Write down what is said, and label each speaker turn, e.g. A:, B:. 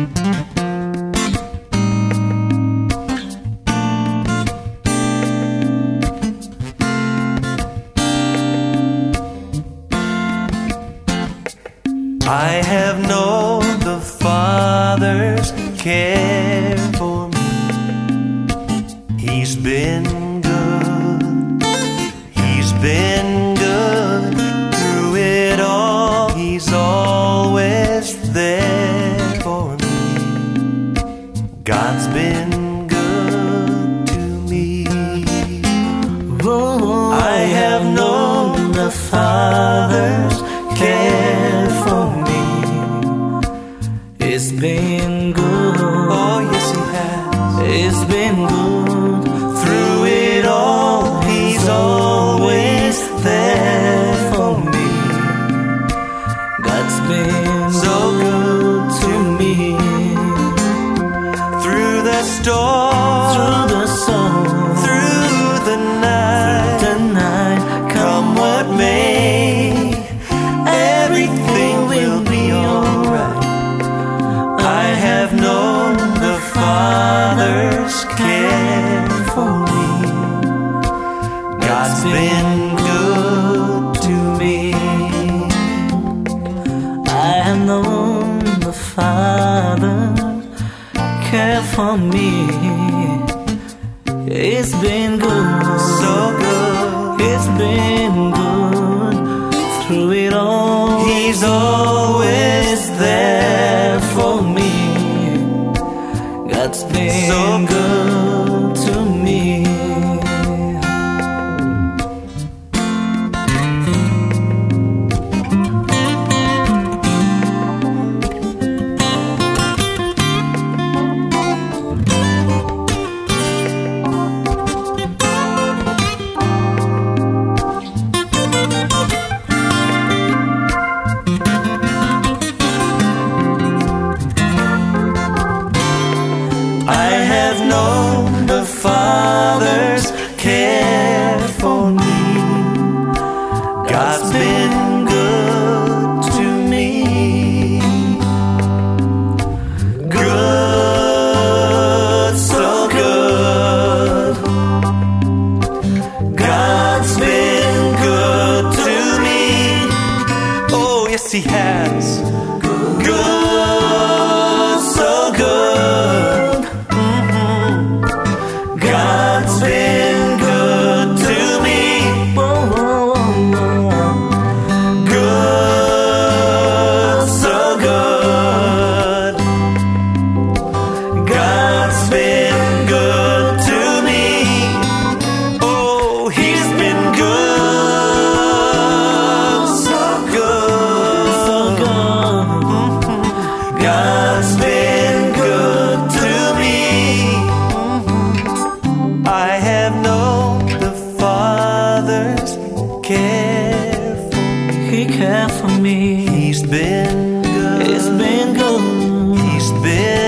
A: I have known the Father's care God's been good to me.
B: Oh, I have known the Father's care for me. It's been good. Oh,
A: yes, He has.
B: It's been good.
A: The storm,
B: Through the song, through
A: the night, the
B: night, come what
A: may, everything will be alright.
B: I have
A: known the Father's care
B: for me. God's been good
A: to me.
B: I have known the Father care for me. It's been good, So
A: good.
B: it's been good through it all. He's
A: always there
B: for me. God's been So good
A: I have known the Father's care for me. God's been good to me. Good, so good.
B: God's been good to
A: me. Oh, yes, He has. Good. careful.
B: He cared for me. He's
A: been good. It's been
B: good. He's
A: been.